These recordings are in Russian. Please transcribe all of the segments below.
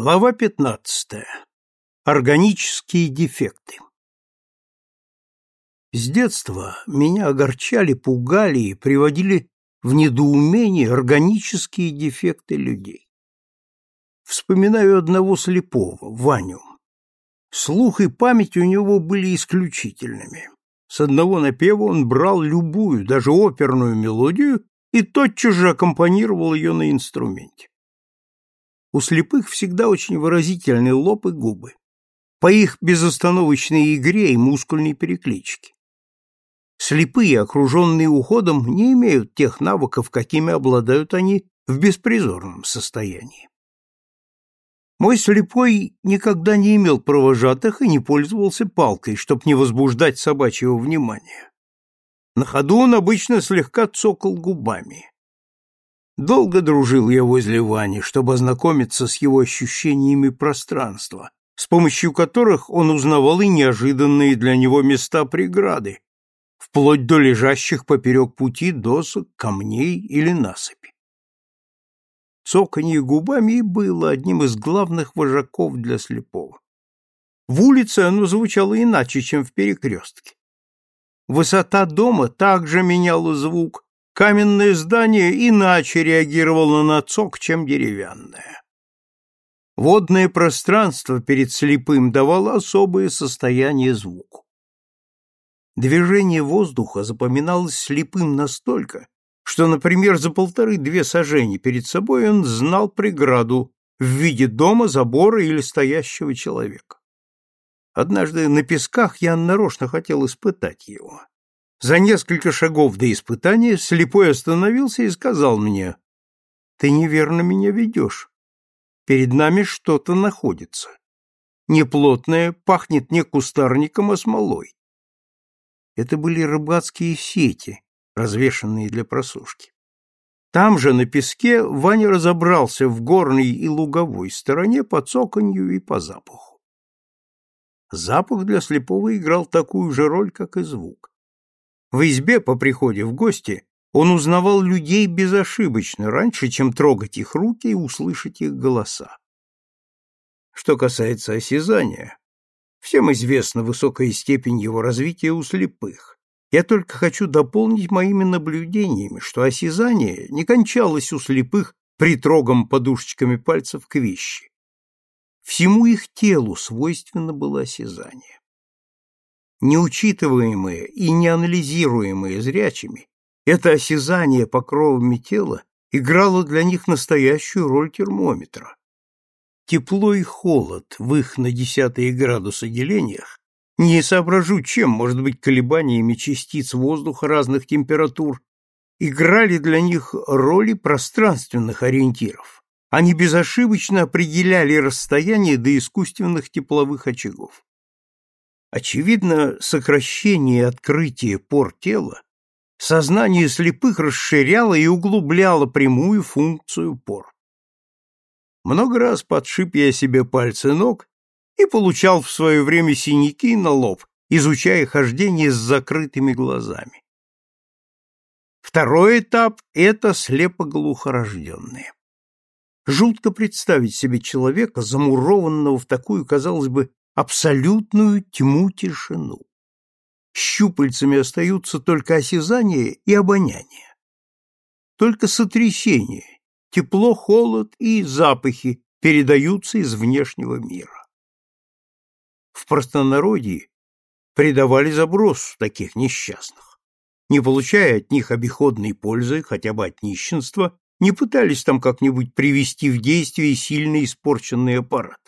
Глава 15. Органические дефекты. С детства меня огорчали, пугали и приводили в недоумение органические дефекты людей. Вспоминаю одного слепого, Ваню. Слух и память у него были исключительными. С одного напева он брал любую, даже оперную мелодию и тотчас же аккомпанировал ее на инструменте. У слепых всегда очень выразительный лоб и губы. По их безостановочной игре и мускульной перекличке. Слепые, окруженные уходом, не имеют тех навыков, какими обладают они в беспризорном состоянии. Мой слепой никогда не имел провожатых и не пользовался палкой, чтобы не возбуждать собачьего внимания. На ходу он обычно слегка цокал губами. Долго дружил я возле Вани, чтобы ознакомиться с его ощущениями пространства, с помощью которых он узнавал и неожиданные для него места преграды, вплоть до лежащих поперек пути досок, камней или насыпи. Цоканье губами было одним из главных вожаков для слепого. В улице оно звучало иначе, чем в перекрестке. Высота дома также меняла звук, каменное здание иначе реагировало на цок, чем деревянное. Водное пространство перед слепым давало особое состояние звуку. Движение воздуха запоминалось слепым настолько, что, например, за полторы-две сажени перед собой он знал преграду в виде дома, забора или стоящего человека. Однажды на песках я нарочно хотел испытать его. За несколько шагов до испытания слепой остановился и сказал мне, «Ты неверно меня ведешь. Перед нами что-то находится. Неплотное, пахнет не кустарником, а смолой». Это были рыбацкие сети, развешанные для просушки. Там же, на песке, Ваня разобрался в горной и луговой стороне по цоканью и по запаху. Запах для слепого играл такую же роль, как и звук. В избе по приходе в гости он узнавал людей безошибочно, раньше, чем трогать их руки и услышать их голоса. Что касается осязания, всем известна высокая степень его развития у слепых. Я только хочу дополнить моими наблюдениями, что осязание не кончалось у слепых притрогом подушечками пальцев к вещи. Всему их телу свойственно было осязание неучитываемое и неанализируемое зрячими, это осязание покровами тела играло для них настоящую роль термометра. Тепло и холод в их на десятые градусы делениях не соображу, чем, может быть, колебаниями частиц воздуха разных температур, играли для них роли пространственных ориентиров. Они безошибочно определяли расстояние до искусственных тепловых очагов. Очевидно, сокращение и открытие пор тела сознание слепых расширяло и углубляло прямую функцию пор. Много раз подшиб я себе пальцы ног и получал в свое время синяки на лоб, изучая хождение с закрытыми глазами. Второй этап — это слепоглухорожденные. Жутко представить себе человека, замурованного в такую, казалось бы, абсолютную тьму тишину. Щупальцами остаются только осязание и обоняние. Только сотрясение, тепло, холод и запахи передаются из внешнего мира. В простонародье предавали забросу таких несчастных. Не получая от них обиходной пользы, хотя бы от нищенства, не пытались там как-нибудь привести в действие сильно испорченный аппарат.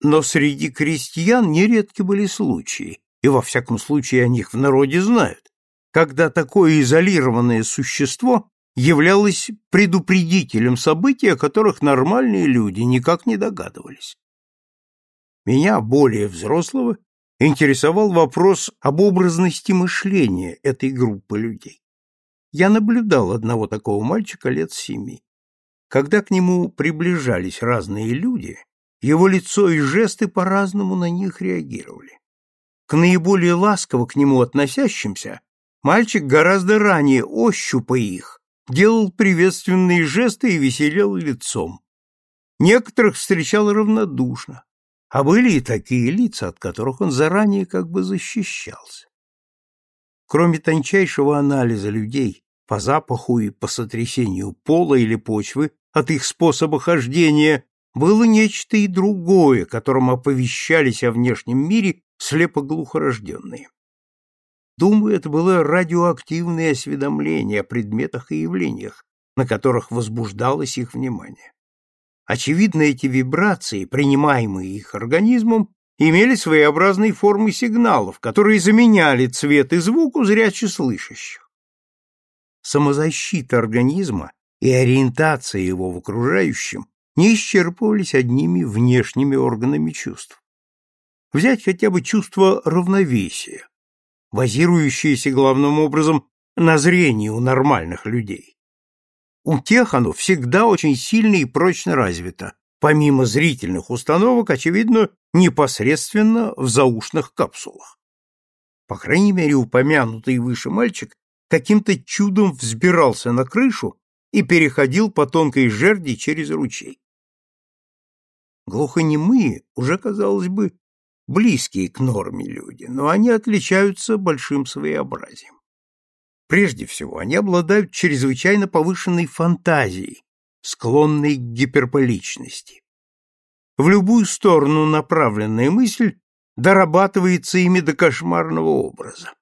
Но среди крестьян нередки были случаи, и во всяком случае о них в народе знают, когда такое изолированное существо являлось предупредителем событий, о которых нормальные люди никак не догадывались. Меня, более взрослого, интересовал вопрос об образности мышления этой группы людей. Я наблюдал одного такого мальчика лет семи. Когда к нему приближались разные люди, его лицо и жесты по-разному на них реагировали. К наиболее ласково к нему относящимся мальчик гораздо ранее, ощупая их, делал приветственные жесты и веселел лицом. некоторых встречал равнодушно, а были и такие лица, от которых он заранее как бы защищался. Кроме тончайшего анализа людей по запаху и по сотрясению пола или почвы от их способа хождения, было нечто и другое, которым оповещались о внешнем мире слепо-глухорожденные. Думаю, это было радиоактивное осведомление о предметах и явлениях, на которых возбуждалось их внимание. Очевидно, эти вибрации, принимаемые их организмом, имели своеобразные формы сигналов, которые заменяли цвет и звук у зряче слышащих. Самозащита организма и ориентация его в окружающем не исчерпывались одними внешними органами чувств. Взять хотя бы чувство равновесия, базирующееся главным образом на зрении у нормальных людей. У тех оно всегда очень сильно и прочно развито, помимо зрительных установок, очевидно, непосредственно в заушных капсулах. По крайней мере, упомянутый выше мальчик каким-то чудом взбирался на крышу и переходил по тонкой жерди через ручей. Глухонемые уже, казалось бы, близкие к норме люди, но они отличаются большим своеобразием. Прежде всего, они обладают чрезвычайно повышенной фантазией, склонной к гиперполичности. В любую сторону направленная мысль дорабатывается ими до кошмарного образа.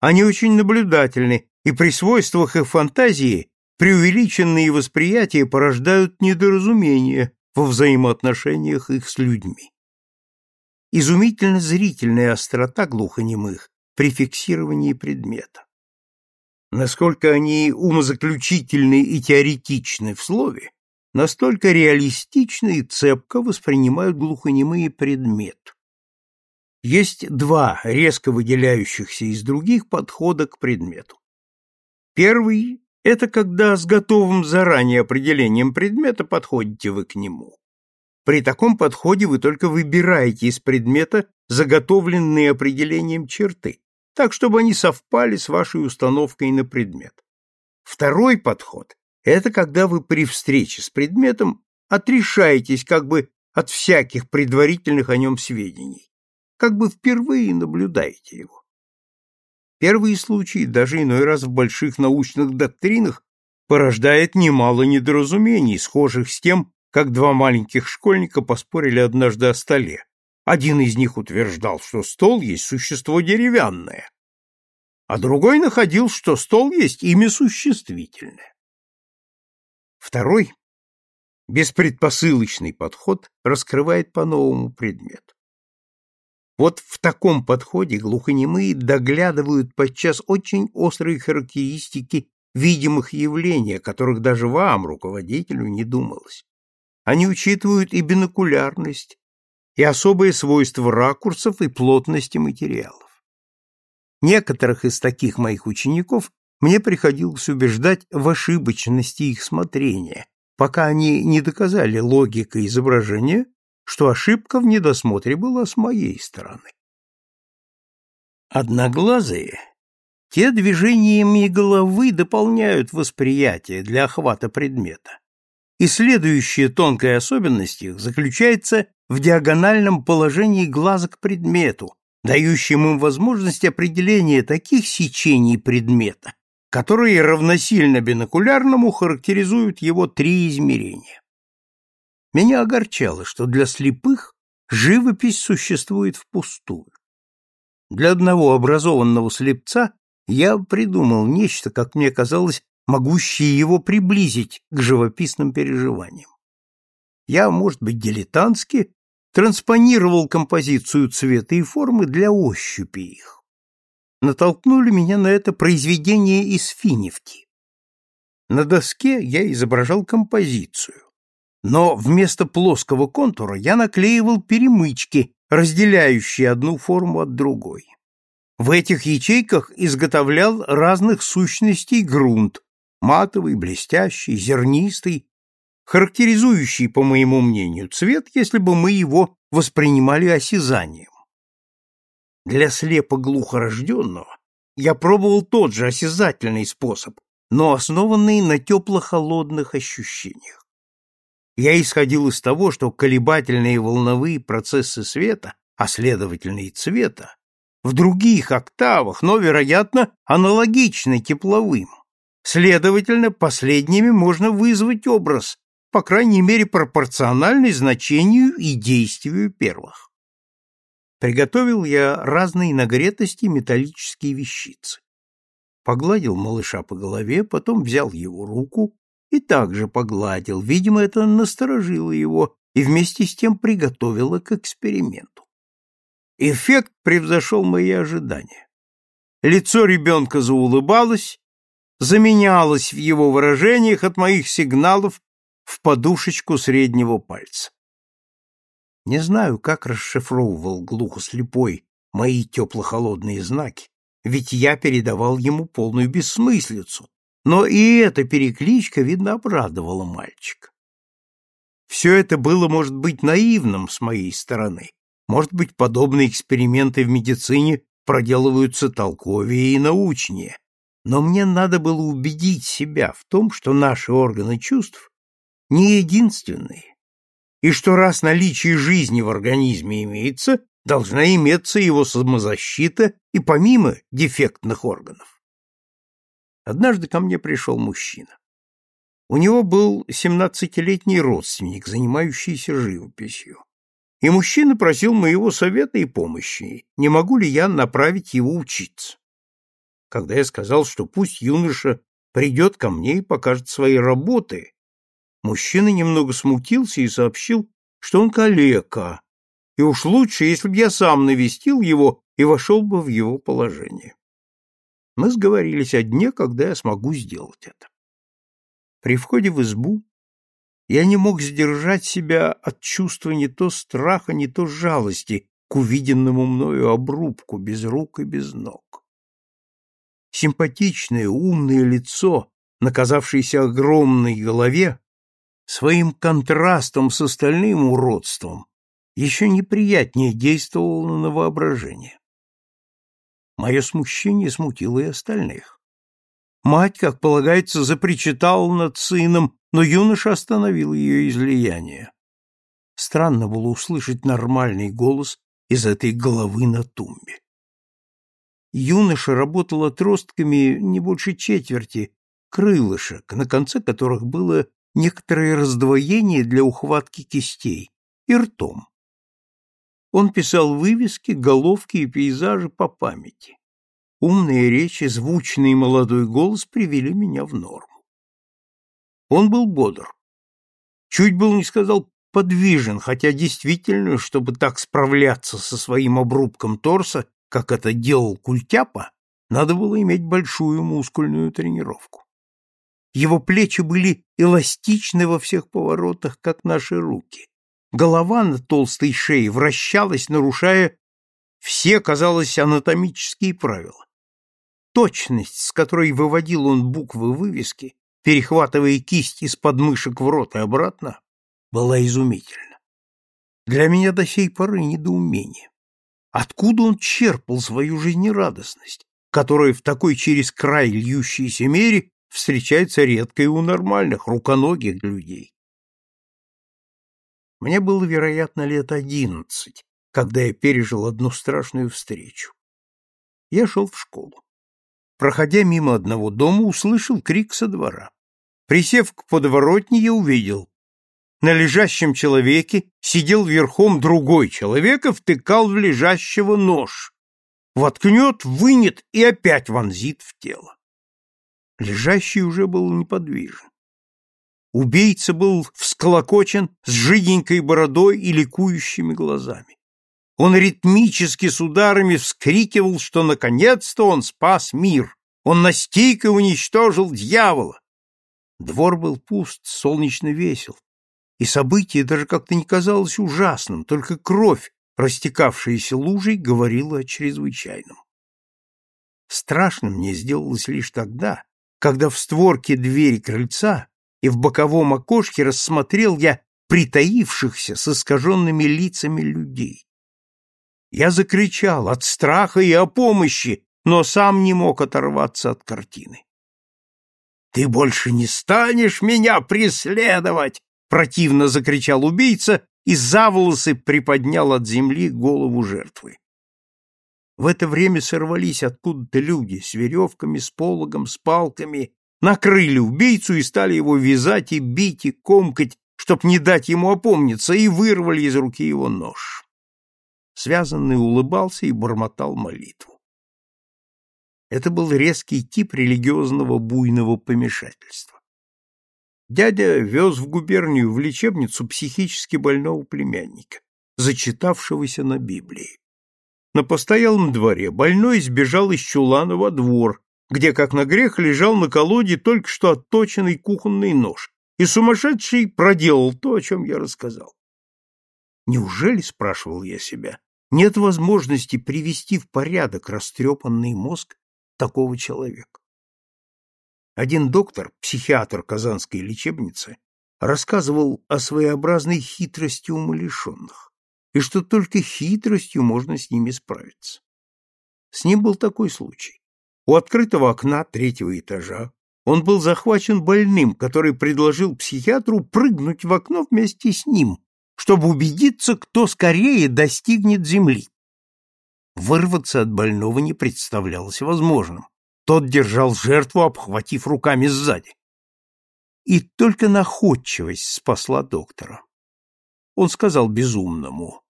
Они очень наблюдательны, и при свойствах их фантазии преувеличенные восприятия порождают недоразумения во взаимоотношениях их с людьми. Изумительно зрительная острота глухонемых при фиксировании предмета. Насколько они умозаключительны и теоретичны в слове, настолько реалистично и цепко воспринимают глухонемые предмет. Есть два резко выделяющихся из других подхода к предмету. Первый – это когда с готовым заранее определением предмета подходите вы к нему. При таком подходе вы только выбираете из предмета заготовленные определением черты, так, чтобы они совпали с вашей установкой на предмет. Второй подход – это когда вы при встрече с предметом отрешаетесь как бы от всяких предварительных о нем сведений, как бы впервые наблюдаете его. Первые случаи, даже иной раз в больших научных доктринах, порождает немало недоразумений, схожих с тем, как два маленьких школьника поспорили однажды о столе. Один из них утверждал, что стол есть существо деревянное, а другой находил, что стол есть имя существительное. Второй, беспредпосылочный подход раскрывает по-новому предмет. Вот в таком подходе глухонемые доглядывают подчас очень острые характеристики видимых явлений, о которых даже вам, руководителю, не думалось. Они учитывают и бинокулярность, и особые свойства ракурсов и плотности материалов. Некоторых из таких моих учеников мне приходилось убеждать в ошибочности их смотрения, пока они не доказали логикой изображения, что ошибка в недосмотре была с моей стороны. Одноглазые те движениями головы дополняют восприятие для охвата предмета. И следующая тонкая особенность их заключается в диагональном положении глаза к предмету, дающем им возможность определения таких сечений предмета, которые равносильно бинокулярному характеризуют его три измерения. Меня огорчало, что для слепых живопись существует впустую. Для одного образованного слепца я придумал нечто, как мне казалось, могущие его приблизить к живописным переживаниям. Я, может быть, дилетантски, транспонировал композицию цвета и формы для ощупи их. Натолкнули меня на это произведение из финевки. На доске я изображал композицию, но вместо плоского контура я наклеивал перемычки, разделяющие одну форму от другой. В этих ячейках изготовлял разных сущностей грунт, матовый, блестящий, зернистый, характеризующий, по моему мнению, цвет, если бы мы его воспринимали осязанием. Для слепо-глухорожденного я пробовал тот же осязательный способ, но основанный на тепло-холодных ощущениях. Я исходил из того, что колебательные волновые процессы света, а следовательно и цвета, в других октавах, но, вероятно, аналогичны тепловым. Следовательно, последними можно вызвать образ, по крайней мере, пропорциональный значению и действию первых. Приготовил я разные нагретости металлические вещицы. Погладил малыша по голове, потом взял его руку и также погладил. Видимо, это насторожило его и вместе с тем приготовило к эксперименту. Эффект превзошел мои ожидания. Лицо ребенка заулыбалось, заменялось в его выражениях от моих сигналов в подушечку среднего пальца. Не знаю, как расшифровывал глухослепой мои тепло-холодные знаки, ведь я передавал ему полную бессмыслицу, но и эта перекличка, видно, обрадовала мальчика. Все это было, может быть, наивным с моей стороны, может быть, подобные эксперименты в медицине проделываются толковее и научнее. Но мне надо было убедить себя в том, что наши органы чувств не единственные, и что раз наличие жизни в организме имеется, должна иметься его самозащита и помимо дефектных органов. Однажды ко мне пришел мужчина. У него был семнадцатилетний родственник, занимающийся живописью и мужчина просил моего совета и помощи, не могу ли я направить его учиться. Когда я сказал, что пусть юноша придет ко мне и покажет свои работы, мужчина немного смутился и сообщил, что он калека, и уж лучше, если бы я сам навестил его и вошел бы в его положение. Мы сговорились о дне, когда я смогу сделать это. При входе в избу я не мог сдержать себя от чувства не то страха, не то жалости к увиденному мною обрубку без рук и без ног. Симпатичное, умное лицо, наказавшееся огромной голове, своим контрастом с остальным уродством, еще неприятнее действовало на воображение. Мое смущение смутило и остальных. Мать, как полагается, запричитала над сыном, но юноша остановил ее излияние. Странно было услышать нормальный голос из этой головы на тумбе. Юноша работал отростками не больше четверти крылышек, на конце которых было некоторое раздвоение для ухватки кистей, и ртом. Он писал вывески, головки и пейзажи по памяти. Умные речи, звучный молодой голос привели меня в норму. Он был бодр. Чуть был не сказал подвижен, хотя действительно, чтобы так справляться со своим обрубком торса, как это делал Культяпа, надо было иметь большую мускульную тренировку. Его плечи были эластичны во всех поворотах, как наши руки. Голова на толстой шее вращалась, нарушая все, казалось, анатомические правила. Точность, с которой выводил он буквы вывески, перехватывая кисть из подмышек в рот и обратно, была изумительна. Для меня до сей поры недоумение. Откуда он черпал свою жизнерадостность, которая в такой через край льющейся мере встречается редко и у нормальных, руконогих людей? Мне было, вероятно, лет одиннадцать, когда я пережил одну страшную встречу. Я шел в школу. Проходя мимо одного дома, услышал крик со двора. Присев к подворотне, я увидел. На лежащем человеке сидел верхом другой человек и втыкал в лежащего нож. Воткнет, вынет и опять вонзит в тело. Лежащий уже был неподвижен. Убийца был всколокочен с жиденькой бородой и ликующими глазами. Он ритмически с ударами вскрикивал, что наконец-то он спас мир. Он настиг и уничтожил дьявола. Двор был пуст, солнечно весел, и событие даже как-то не казалось ужасным, только кровь, растекавшаяся лужей, говорила о чрезвычайном. Страшно мне сделалось лишь тогда, когда в створке двери крыльца и в боковом окошке рассмотрел я притаившихся с искаженными лицами людей. Я закричал от страха и о помощи, но сам не мог оторваться от картины. «Ты больше не станешь меня преследовать!» противно закричал убийца и за волосы приподнял от земли голову жертвы. В это время сорвались откуда-то люди с веревками, с пологом, с палками, накрыли убийцу и стали его вязать и бить и комкать, чтоб не дать ему опомниться, и вырвали из руки его нож. Связанный улыбался и бормотал молитву. Это был резкий тип религиозного буйного помешательства. Дядя вез в губернию в лечебницу психически больного племянника, зачитавшегося на Библии. На постоялом дворе больной сбежал из чулана во двор, где, как на грех, лежал на колоде только что отточенный кухонный нож, и сумасшедший проделал то, о чем я рассказал. Неужели, спрашивал я себя, нет возможности привести в порядок растрепанный мозг такого человека? Один доктор, психиатр Казанской лечебницы, рассказывал о своеобразной хитрости умалишенных и что только хитростью можно с ними справиться. С ним был такой случай. У открытого окна третьего этажа он был захвачен больным, который предложил психиатру прыгнуть в окно вместе с ним, чтобы убедиться, кто скорее достигнет земли. Вырваться от больного не представлялось возможным. Тот держал жертву, обхватив руками сзади. И только находчивость спасла доктора. Он сказал безумному,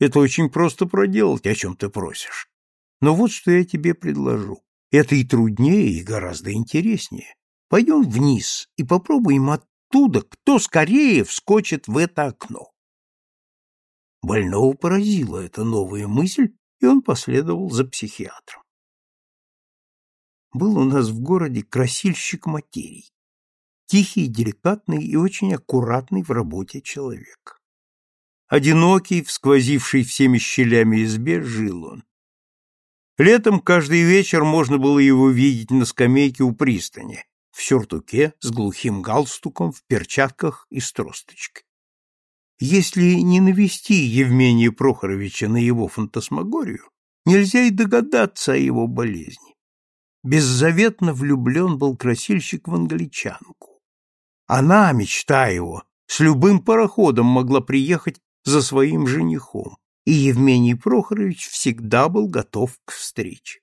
«Это очень просто проделать, о чем ты просишь. Но вот что я тебе предложу. Это и труднее, и гораздо интереснее. Пойдем вниз и попробуем оттуда, кто скорее вскочит в это окно». Больного поразила эта новая мысль, и он последовал за психиатром. Был у нас в городе красильщик материй. Тихий, деликатный и очень аккуратный в работе человек. Одинокий, всквозивший всеми щелями избе, жил он. Летом каждый вечер можно было его видеть на скамейке у пристани, в сюртуке, с глухим галстуком, в перчатках и с тросточкой. Если не навести Евмения Прохоровича на его фантасмагорию, нельзя и догадаться о его болезни. Беззаветно влюблен был красильщик в англичанку. Она, мечта его, с любым пароходом могла приехать за своим женихом, и Евмений Прохорович всегда был готов к встрече.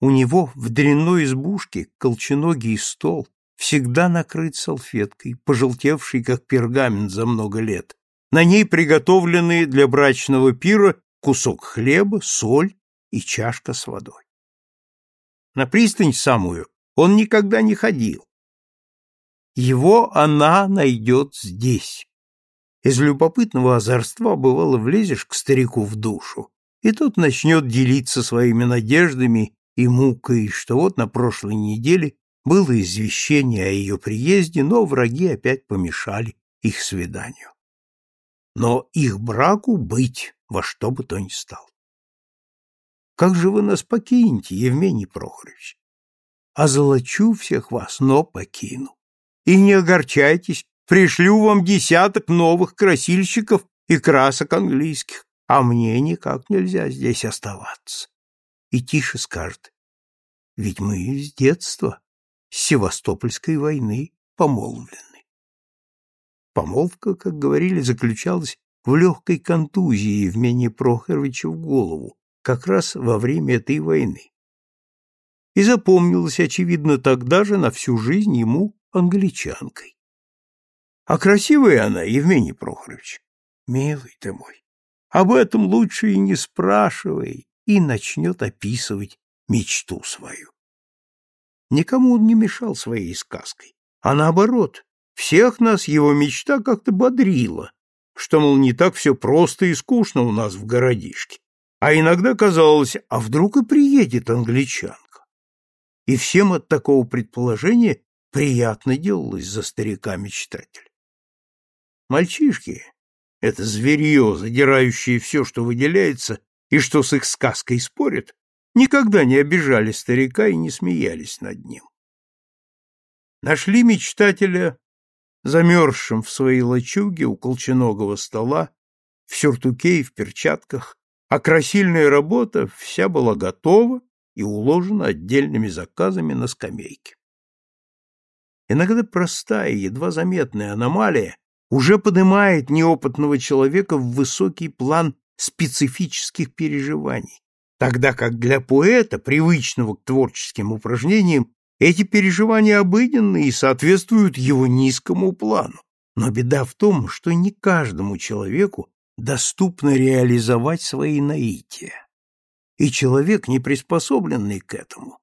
У него в дрянной избушке колченогий стол всегда накрыт салфеткой, пожелтевший как пергамент за много лет. На ней приготовленные для брачного пира кусок хлеба, соль и чашка с водой. На пристань самую он никогда не ходил. Его она найдет здесь. Из любопытного озорства, бывало, влезешь к старику в душу, и тот начнет делиться своими надеждами и мукой, что вот на прошлой неделе было извещение о ее приезде, но враги опять помешали их свиданию. Но их браку быть во что бы то ни стало. Как же вы нас покинете, Евмений Прохорович? Озолочу всех вас, но покину. И не огорчайтесь, Пришлю вам десяток новых красильщиков и красок английских, а мне никак нельзя здесь оставаться. И тише скажет, ведь мы с детства, с Севастопольской войны, помолвлены. Помолвка, как говорили, заключалась в легкой контузии Евгения Прохоровича в голову, как раз во время этой войны. И запомнилась, очевидно, тогда же на всю жизнь ему англичанкой. А красивая она, Евгений Прохорович. Милый ты мой, об этом лучше и не спрашивай, и начнет описывать мечту свою. Никому он не мешал своей сказкой, а наоборот, всех нас его мечта как-то бодрила, что, мол, не так все просто и скучно у нас в городишке. А иногда казалось, а вдруг и приедет англичанка. И всем от такого предположения приятно делалось за старика-мечтателя. Мальчишки — это зверье, задирающее все, что выделяется, и что с их сказкой спорят, никогда не обижали старика и не смеялись над ним. Нашли мечтателя замерзшим в своей лачуге у колченогого стола, в сюртуке и в перчатках, а красильная работа вся была готова и уложена отдельными заказами на скамейке. Иногда простая, едва заметная аномалия уже поднимает неопытного человека в высокий план специфических переживаний, тогда как для поэта, привычного к творческим упражнениям, эти переживания обыденны и соответствуют его низкому плану. Но беда в том, что не каждому человеку доступно реализовать свои наития. И человек, не приспособленный к этому,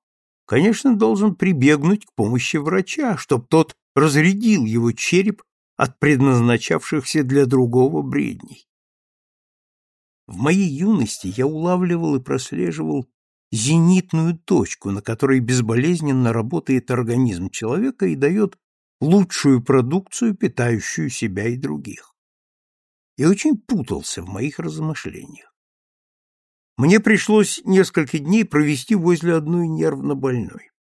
конечно, должен прибегнуть к помощи врача, чтобы тот разрядил его череп от предназначавшихся для другого бредней. В моей юности я улавливал и прослеживал зенитную точку, на которой безболезненно работает организм человека и дает лучшую продукцию, питающую себя и других. И очень путался в моих размышлениях. Мне пришлось несколько дней провести возле одной нервно больной.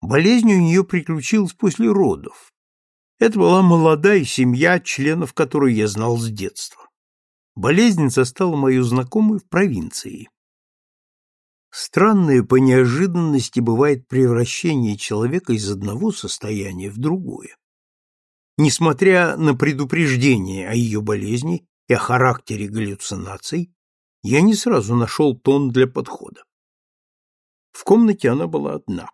Болезнь у нее приключилась после родов. Это была молодая семья, членов которой я знал с детства. Болезнь застала мою знакомую в провинции. Странное по неожиданности бывает превращение человека из одного состояния в другое. Несмотря на предупреждение о ее болезни и о характере галлюцинаций, я не сразу нашел тон для подхода. В комнате она была одна.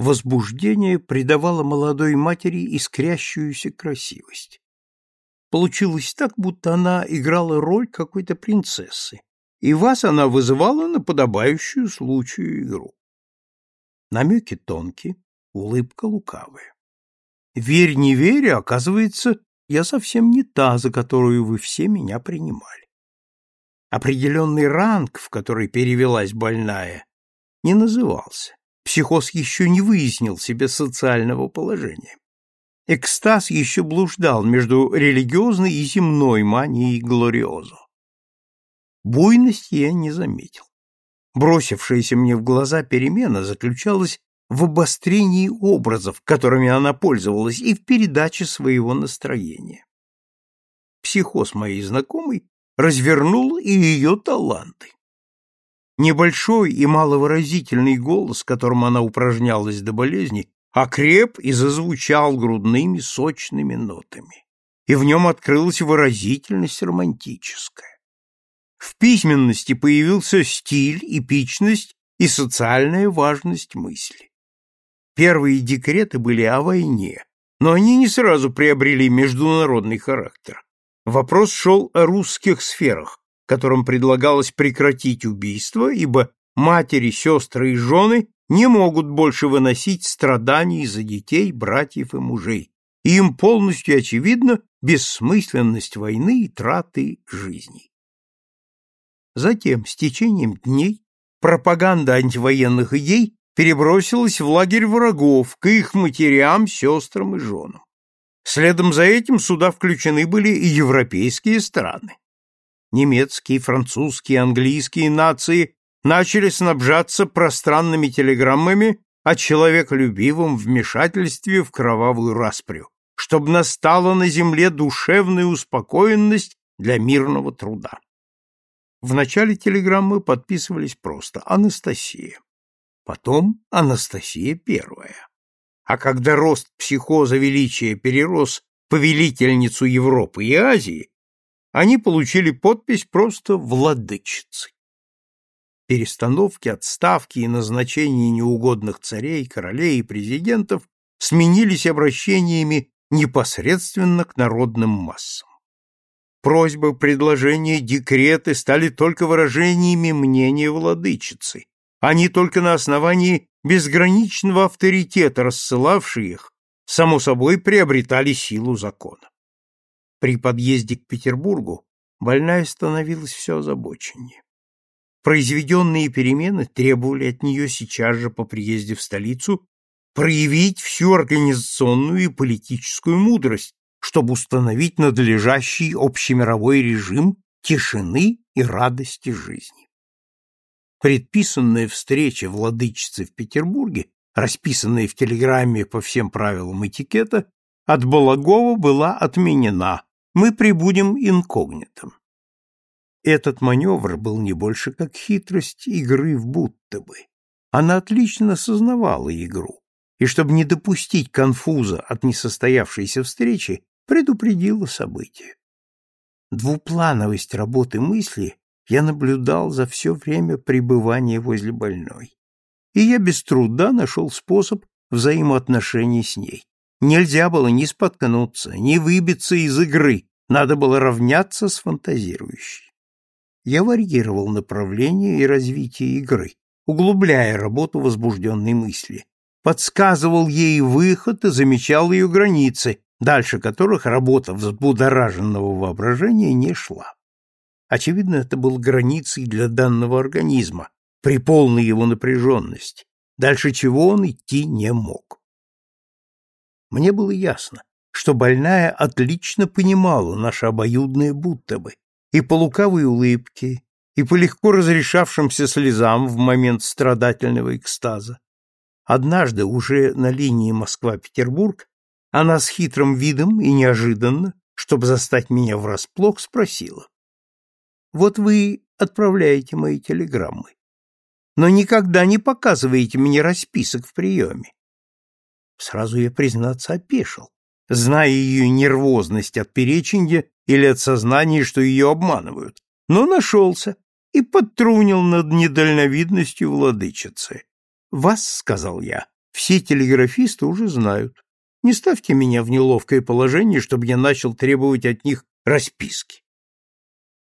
Возбуждение придавало молодой матери искрящуюся красивость. Получилось так, будто она играла роль какой-то принцессы, и вас она вызывала на подобающую случаю игру. Намеки тонкие, улыбка лукавая. Верь, не верь, оказывается, я совсем не та, за которую вы все меня принимали. Определенный ранг, в который перевелась больная, не назывался. Психоз еще не выяснил себе социального положения. Экстаз еще блуждал между религиозной и земной манией глориозу. Буйности я не заметил. Бросившаяся мне в глаза перемена заключалась в обострении образов, которыми она пользовалась, и в передаче своего настроения. Психоз моей знакомой развернул и ее таланты. Небольшой и маловыразительный голос, которым она упражнялась до болезни, окреп и зазвучал грудными сочными нотами, и в нем открылась выразительность романтическая. В письменности появился стиль, эпичность и социальная важность мысли. Первые декреты были о войне, но они не сразу приобрели международный характер. Вопрос шел о русских сферах, которым предлагалось прекратить убийство, ибо матери, сестры и жены не могут больше выносить страданий за детей, братьев и мужей, и им полностью очевидна бессмысленность войны и траты жизней. Затем, с течением дней, пропаганда антивоенных идей перебросилась в лагерь врагов к их матерям, сестрам и женам. Следом за этим сюда включены были и европейские страны. Немецкие, французские, английские нации начали снабжаться пространными телеграммами о человеколюбивом вмешательстве в кровавую распрю, чтобы настала на земле душевная успокоенность для мирного труда. В начале телеграммы подписывались просто Анастасия. Потом Анастасия первая. А когда рост психоза величия перерос повелительницу Европы и Азии, они получили подпись просто «владычицы». Перестановки, отставки и назначения неугодных царей, королей и президентов сменились обращениями непосредственно к народным массам. Просьбы, предложения, декреты стали только выражениями мнения владычицы, а не только на основании безграничного авторитета, рассылавшие их, само собой приобретали силу закона. При подъезде к Петербургу больная становилась все озабоченнее. Произведенные перемены требовали от нее сейчас же по приезде в столицу проявить всю организационную и политическую мудрость, чтобы установить надлежащий общемировой режим тишины и радости жизни. Предписанная встреча владычицы в Петербурге, расписанная в телеграмме по всем правилам этикета, от Балагова была отменена. Мы прибудем инкогнитом. Этот маневр был не больше как хитрость игры в будто бы. Она отлично сознавала игру и, чтобы не допустить конфуза от несостоявшейся встречи, предупредила событие. Двуплановость работы мысли я наблюдал за все время пребывания возле больной. И я без труда нашел способ взаимоотношений с ней. Нельзя было ни споткнуться, ни выбиться из игры, надо было равняться с фантазирующей. Я варьировал направление и развитие игры, углубляя работу возбужденной мысли, подсказывал ей выход и замечал ее границы, дальше которых работа взбудораженного воображения не шла. Очевидно, это был границей для данного организма, при полной его напряженности, дальше чего он идти не мог. Мне было ясно, что больная отлично понимала наше обоюдное будто бы, и по лукавой улыбке, и по легко разрешавшимся слезам в момент страдательного экстаза. Однажды, уже на линии Москва-Петербург, она с хитрым видом и неожиданно, чтобы застать меня врасплох, спросила. «Вот вы отправляете мои телеграммы, но никогда не показываете мне расписок в приеме. Сразу я, признаться, опешил, зная ее нервозность от переченья или от сознания, что ее обманывают, но нашелся и подтрунил над недальновидностью владычицы. «Вас, — сказал я, — все телеграфисты уже знают. Не ставьте меня в неловкое положение, чтобы я начал требовать от них расписки».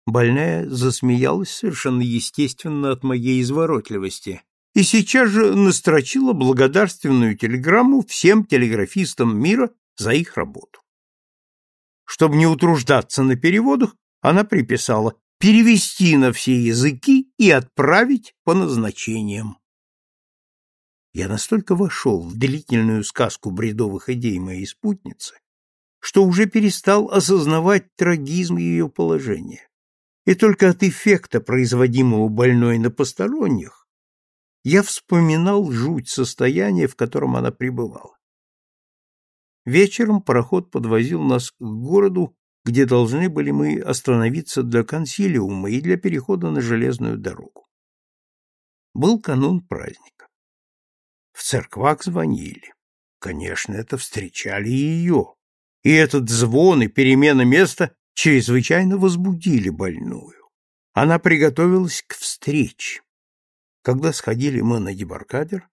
Больная засмеялась совершенно естественно от моей изворотливости, и сейчас же настрочила благодарственную телеграмму всем телеграфистам мира за их работу. Чтобы не утруждаться на переводах, она приписала перевести на все языки и отправить по назначениям. Я настолько вошел в длительную сказку бредовых идей моей спутницы, что уже перестал осознавать трагизм ее положения. И только от эффекта, производимого больной на посторонних, я вспоминал жуть состояния, в котором она пребывала. Вечером пароход подвозил нас к городу, где должны были мы остановиться для консилиума и для перехода на железную дорогу. Был канун праздника. В церквах звонили. Конечно, это встречали ее. И этот звон и перемена места чрезвычайно возбудили больную. Она приготовилась к встрече. Когда сходили мы на дебаркадер,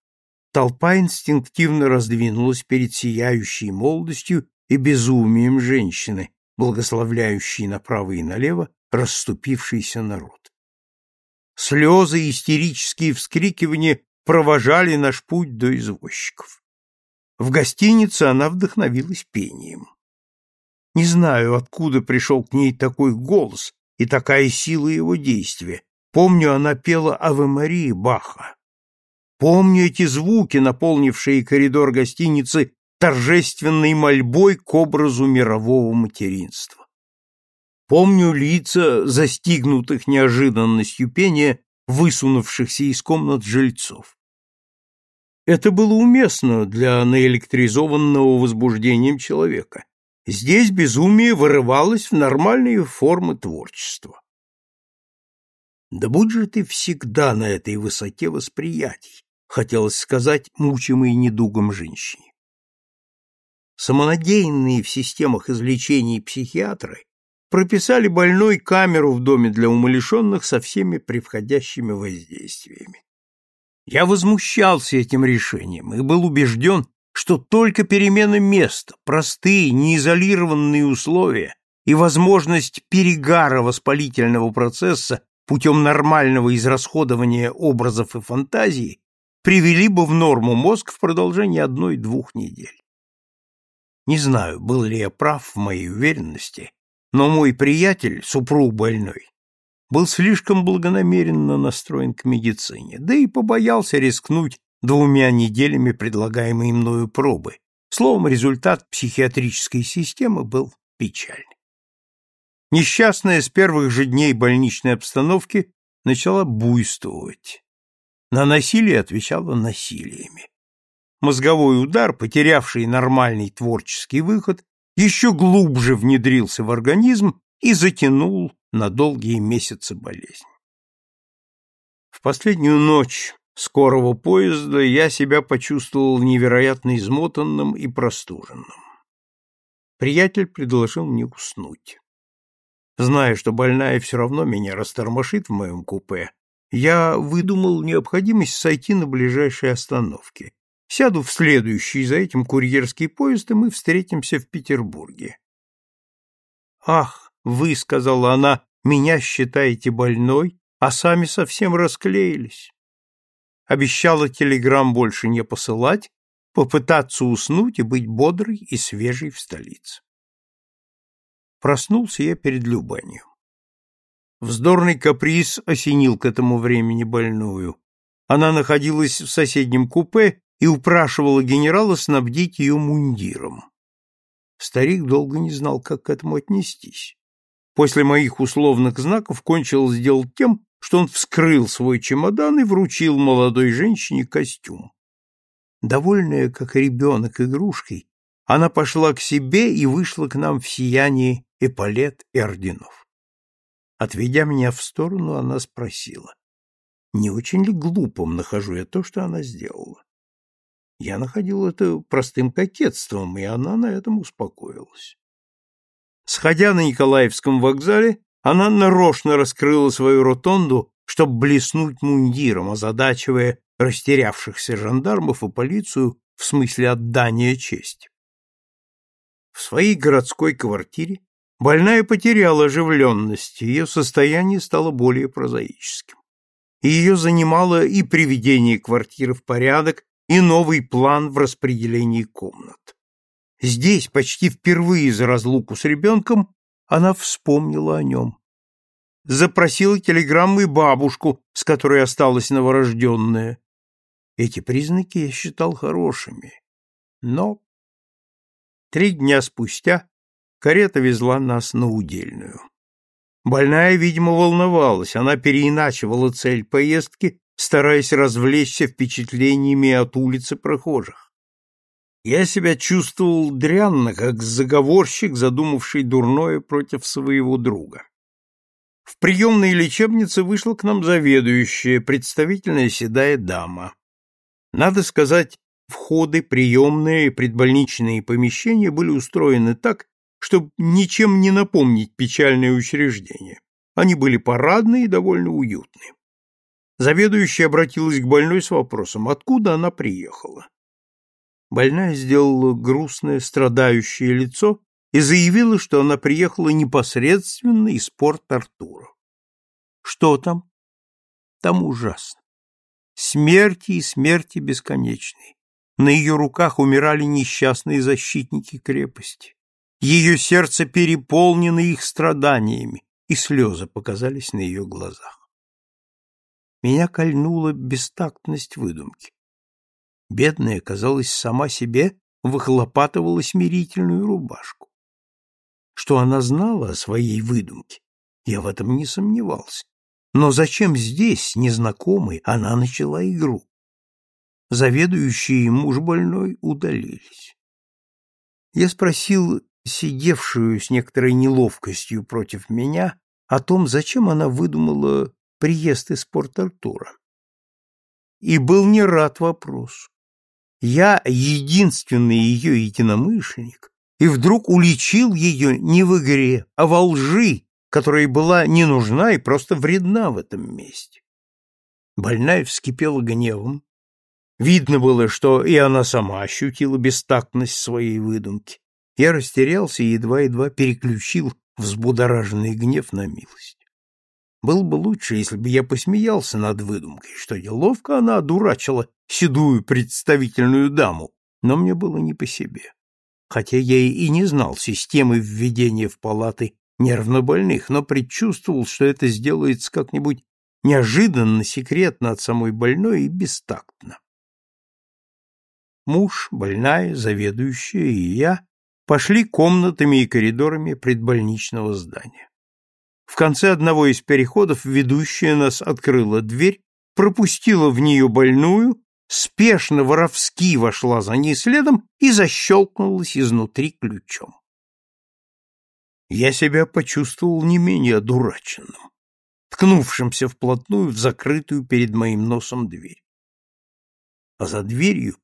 толпа инстинктивно раздвинулась перед сияющей молодостью и безумием женщины, благословляющей направо и налево расступившийся народ. Слезы и истерические вскрикивания провожали наш путь до извозчиков. В гостинице она вдохновилась пением. Не знаю, откуда пришел к ней такой голос и такая сила его действия, Помню, она пела «Аве Марии» Баха. Помню эти звуки, наполнившие коридор гостиницы торжественной мольбой к образу мирового материнства. Помню лица застигнутых неожиданностью пения, высунувшихся из комнат жильцов. Это было уместно для наэлектризованного возбуждением человека. Здесь безумие вырывалось в нормальные формы творчества. Да будь же ты всегда на этой высоте восприятий, хотелось сказать мучимой недугом женщине. Самонадеянные в системах излечения психиатры прописали больной камеру в доме для умалишенных со всеми превходящими воздействиями. Я возмущался этим решением и был убежден, что только перемена места, простые, неизолированные условия и возможность перегара воспалительного процесса путем нормального израсходования образов и фантазии привели бы в норму мозг в продолжении одной-двух недель. Не знаю, был ли я прав в моей уверенности, но мой приятель, супруг больной, был слишком благонамеренно настроен к медицине, да и побоялся рискнуть двумя неделями предлагаемой мною пробы. Словом, результат психиатрической системы был печальный. Несчастная с первых же дней больничной обстановки начала буйствовать. На насилие отвечала насилиями. Мозговой удар, потерявший нормальный творческий выход, еще глубже внедрился в организм и затянул на долгие месяцы болезнь. В последнюю ночь скорого поезда я себя почувствовал невероятно измотанным и простуженным. Приятель предложил мне уснуть. Зная, что больная все равно меня растормошит в моем купе, я выдумал необходимость сойти на ближайшей остановке. Сяду в следующий за этим курьерский поезд, и мы встретимся в Петербурге. «Ах, вы, — сказала она, — меня считаете больной, а сами совсем расклеились. Обещала телеграмм больше не посылать, попытаться уснуть и быть бодрой и свежей в столице. Проснулся я перед Любанью. Вздорный каприз осенил к этому времени больную. Она находилась в соседнем купе и упрашивала генерала снабдить ее мундиром. Старик долго не знал, как к этому отнестись. После моих условных знаков кончилось дело тем, что он вскрыл свой чемодан и вручил молодой женщине костюм. Довольная, как ребенок, игрушкой, она пошла к себе и вышла к нам в сиянии эполет и орденов. Отведя меня в сторону, она спросила, не очень ли глупым нахожу я то, что она сделала. Я находил это простым кокетством, и она на этом успокоилась. Сходя на Николаевском вокзале, она нарочно раскрыла свою ротонду, чтобы блеснуть мундиром, озадачивая растерявшихся жандармов и полицию в смысле отдания чести. В своей городской квартире больная потеряла оживленность, ее состояние стало более прозаическим. ее занимало и приведение квартиры в порядок, и новый план в распределении комнат. Здесь, почти впервые за разлуку с ребенком, она вспомнила о нем. Запросила телеграммой бабушку, с которой осталась новорожденная. Эти признаки я считал хорошими. Но три дня спустя карета везла нас на удельную. Больная, видимо, волновалась, она переиначивала цель поездки, стараясь развлечься впечатлениями от улицы прохожих. Я себя чувствовал дрянно, как заговорщик, задумавший дурное против своего друга. В приемной лечебнице вышла к нам заведующая, представительная седая дама. Надо сказать, входы, приемные и предбольничные помещения были устроены так, чтобы ничем не напомнить печальное учреждение. Они были парадные и довольно уютные. Заведующая обратилась к больной с вопросом, откуда она приехала. Больная сделала грустное, страдающее лицо и заявила, что она приехала непосредственно из порт Артура. Что там? Там ужасно. Смерти и смерти бесконечной. На ее руках умирали несчастные защитники крепости. Ее сердце переполнено их страданиями, и слезы показались на ее глазах. Меня кольнула бестактность выдумки. Бедная, казалось, сама себе выхлопатывала смирительную рубашку. Что она знала о своей выдумке, я в этом не сомневался. Но зачем здесь, незнакомый, она начала игру? Заведующий и муж больной удалились. Я спросил сидевшую с некоторой неловкостью против меня о том, зачем она выдумала приезд из Порт-Артура. И был не рад вопросу. Я единственный ее единомышленник, и вдруг уличил ее не в игре, а во лжи, которая была не нужна и просто вредна в этом месте. Больная вскипела гневом. Видно было, что и она сама ощутила бестактность своей выдумки. Я растерялся и едва-едва переключил взбудораженный гнев на милость. Было бы лучше, если бы я посмеялся над выдумкой, что неловко она одурачила седую представительную даму, но мне было не по себе. Хотя я и не знал системы введения в палаты нервнобольных, но предчувствовал, что это сделается как-нибудь неожиданно, секретно от самой больной и бестактно. Муж, больная, заведующая и я пошли комнатами и коридорами предбольничного здания. В конце одного из переходов ведущая нас открыла дверь, пропустила в нее больную спешно воровски вошла за ней следом и защелкнулась изнутри ключом. Я себя почувствовал не менее одураченным, ткнувшимся вплотную в закрытую перед моим носом дверь. а за дверью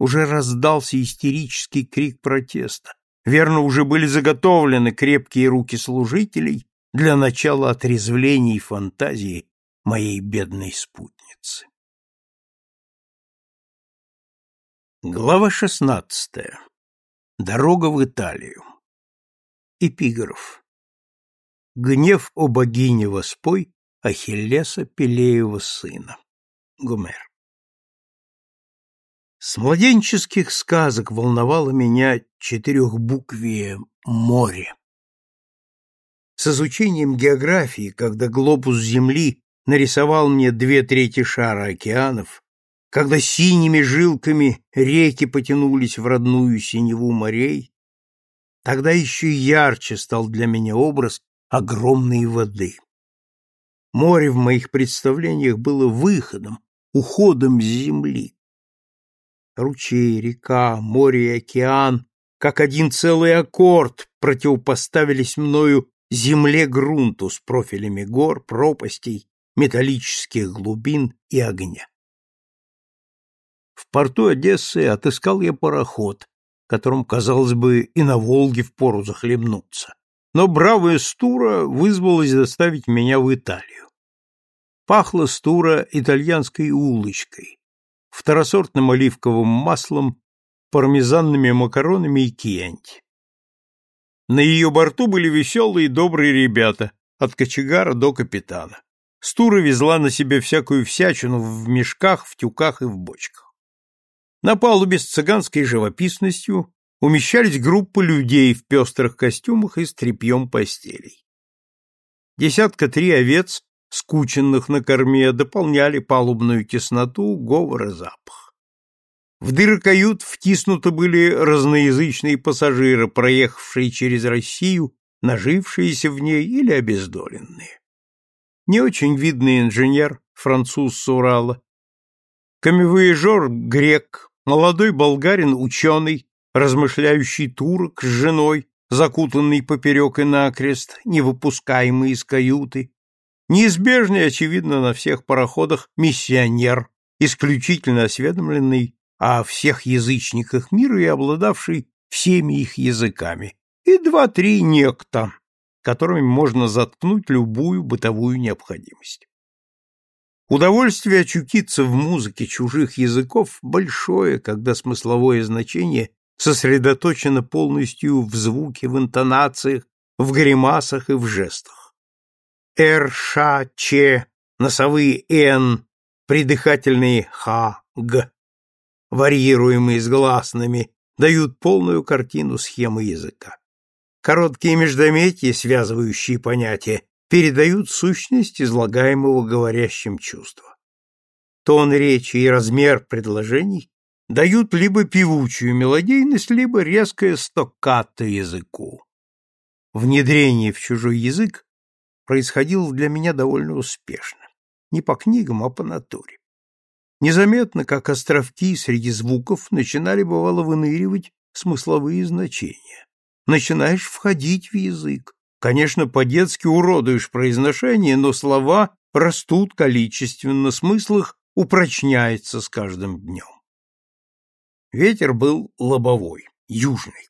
уже раздался истерический крик протеста. Верно, уже были заготовлены крепкие руки служителей для начала отрезвления и фантазии моей бедной спутницы. Глава шестнадцатая. Дорога в Италию. Эпиграф. Гнев о богине воспой Ахиллеса Пелеева сына. Гомер. С младенческих сказок волновало меня четырехбуквие «море». С изучением географии, когда глобус Земли нарисовал мне две трети шара океанов, когда синими жилками реки потянулись в родную синеву морей, тогда еще ярче стал для меня образ огромной воды. Море в моих представлениях было выходом, уходом с земли ручей, река, море и океан, как один целый аккорд, противопоставились мною земле-грунту с профилями гор, пропастей, металлических глубин и огня. В порту Одессы отыскал я пароход, которым, казалось бы, и на Волге впору захлебнуться. Но бравая Стура вызвалась доставить меня в Италию. Пахло Стура итальянской улочкой, второсортным оливковым маслом, пармезанными макаронами и кианти. На ее борту были веселые и добрые ребята, от кочегара до капитана. Стура везла на себе всякую всячину в мешках, в тюках и в бочках. На палубе с цыганской живописностью умещались группы людей в пестрых костюмах и с тряпьем постелей. Десятка три овец скученных на корме, дополняли палубную тесноту, говор и запах. В дыры кают втиснуты были разноязычные пассажиры, проехавшие через Россию, нажившиеся в ней или обездоленные. Не очень видный инженер, француз с Урала, камевояжер грек, молодой болгарин ученый, размышляющий турок с женой, закутанный поперек и накрест, не выпускаемый из каюты, Неизбежный, очевидно, на всех пароходах миссионер, исключительно осведомленный о всех язычниках мира и обладавший всеми их языками, и два-три некто, которыми можно заткнуть любую бытовую необходимость. Удовольствие очутиться в музыке чужих языков большое, когда смысловое значение сосредоточено полностью в звуке, в интонациях, в гримасах и в жестах. Р, Ш, Ч, носовые Н, придыхательные Х, Г, варьируемые с гласными, дают полную картину схемы языка. Короткие междометия, связывающие понятия, передают сущность излагаемого говорящим чувства. Тон речи и размер предложений дают либо певучую мелодийность, либо резкое стоккато языку. Внедрение в чужой язык происходил для меня довольно успешно. Не по книгам, а по натуре. Незаметно, как островки среди звуков, начинали, бывало, выныривать смысловые значения. Начинаешь входить в язык. Конечно, по-детски уродуешь произношение, но слова растут количественно, смысл их упрочняется с каждым днем. Ветер был лобовой, южный.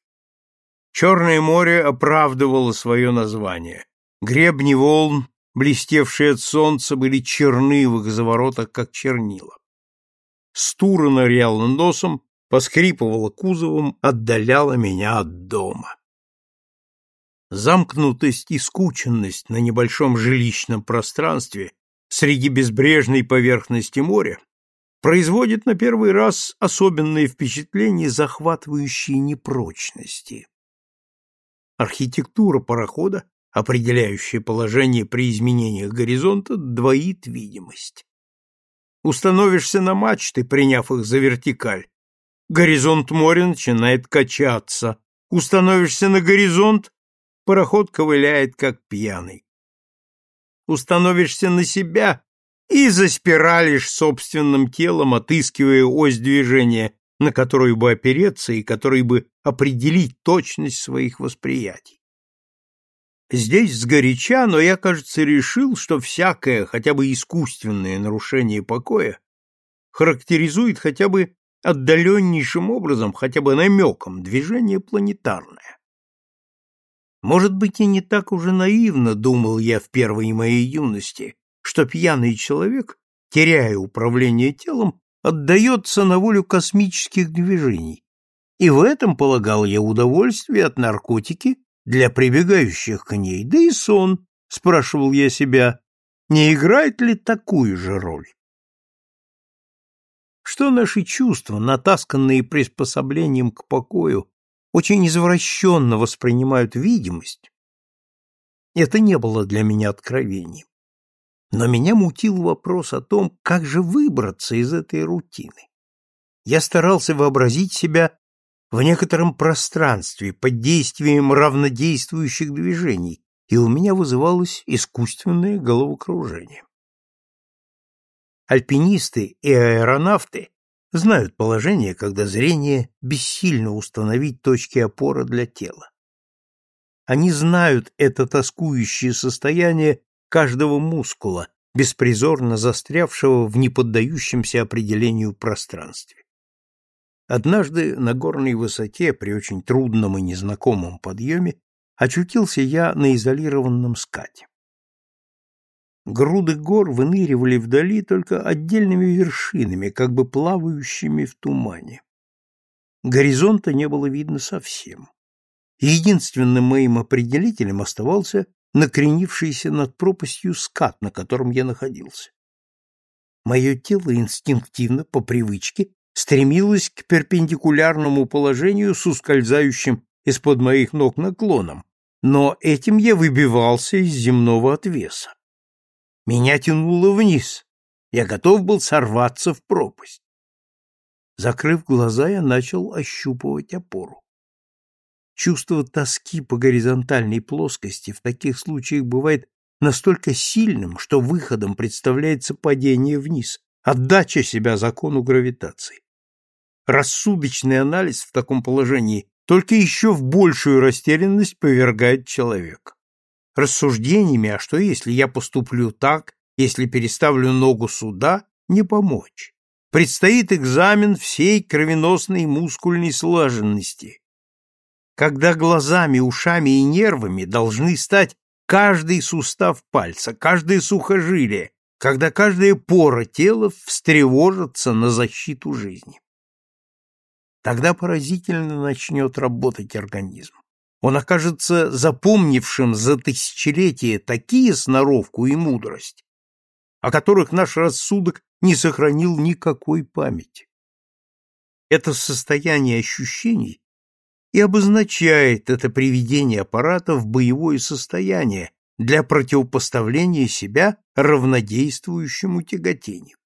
Черное море оправдывало свое название. Гребни волн, блестевшие от солнца, были черны в их заворотах, как чернила. Стура ныряла носом, поскрипывала кузовом, отдаляла меня от дома. Замкнутость и скученность на небольшом жилищном пространстве среди безбрежной поверхности моря производит на первый раз особенное впечатление захватывающей непрочности. Архитектура парохода определяющее положение при изменениях горизонта, двоит видимость. Установишься на мачты, приняв их за вертикаль. Горизонт моря начинает качаться. Установишься на горизонт, пароход ковыляет, как пьяный. Установишься на себя и заспиралишь собственным телом, отыскивая ось движения, на которую бы опереться и которой бы определить точность своих восприятий. Здесь сгоряча, но я, кажется, решил, что всякое, хотя бы искусственное нарушение покоя характеризует хотя бы отдаленнейшим образом, хотя бы намеком, движение планетарное. Может быть, и не так уже наивно думал я в первой моей юности, что пьяный человек, теряя управление телом, отдается на волю космических движений. И в этом полагал я удовольствие от наркотики для прибегающих к ней, да и сон, спрашивал я себя, не играет ли такую же роль? Что наши чувства, натасканные приспособлением к покою, очень извращенно воспринимают видимость, это не было для меня откровением. Но меня мутил вопрос о том, как же выбраться из этой рутины. Я старался вообразить себя в некотором пространстве под действием равнодействующих движений, и у меня вызывалось искусственное головокружение. Альпинисты и аэронавты знают положение, когда зрение бессильно установить точки опоры для тела. Они знают это тоскующее состояние каждого мускула, беспризорно застрявшего в неподдающемся определению пространстве. Однажды на горной высоте при очень трудном и незнакомом подъеме очутился я на изолированном скате. Груды гор выныривали вдали только отдельными вершинами, как бы плавающими в тумане. Горизонта не было видно совсем. Единственным моим определителем оставался накренившийся над пропастью скат, на котором я находился. Мое тело инстинктивно, по привычке, стремилось к перпендикулярному положению с ускользающим из-под моих ног наклоном, но этим я выбивался из земного отвеса. Меня тянуло вниз, я готов был сорваться в пропасть. Закрыв глаза, я начал ощупывать опору. Чувство тоски по горизонтальной плоскости в таких случаях бывает настолько сильным, что выходом представляется падение вниз, отдача себя закону гравитации. Рассудочный анализ в таком положении только еще в большую растерянность повергает человека. Рассуждениями, а что если я поступлю так, если переставлю ногу сюда, не помочь. Предстоит экзамен всей кровеносной мускульной слаженности, когда глазами, ушами и нервами должны стать каждый сустав пальца, каждое сухожилие, когда каждая пора тела встревожится на защиту жизни. Тогда поразительно начнет работать организм. Он окажется запомнившим за тысячелетия такие сноровку и мудрость, о которых наш рассудок не сохранил никакой памяти. Это состояние ощущений и обозначает это приведение аппарата в боевое состояние для противопоставления себя равнодействующему тяготению.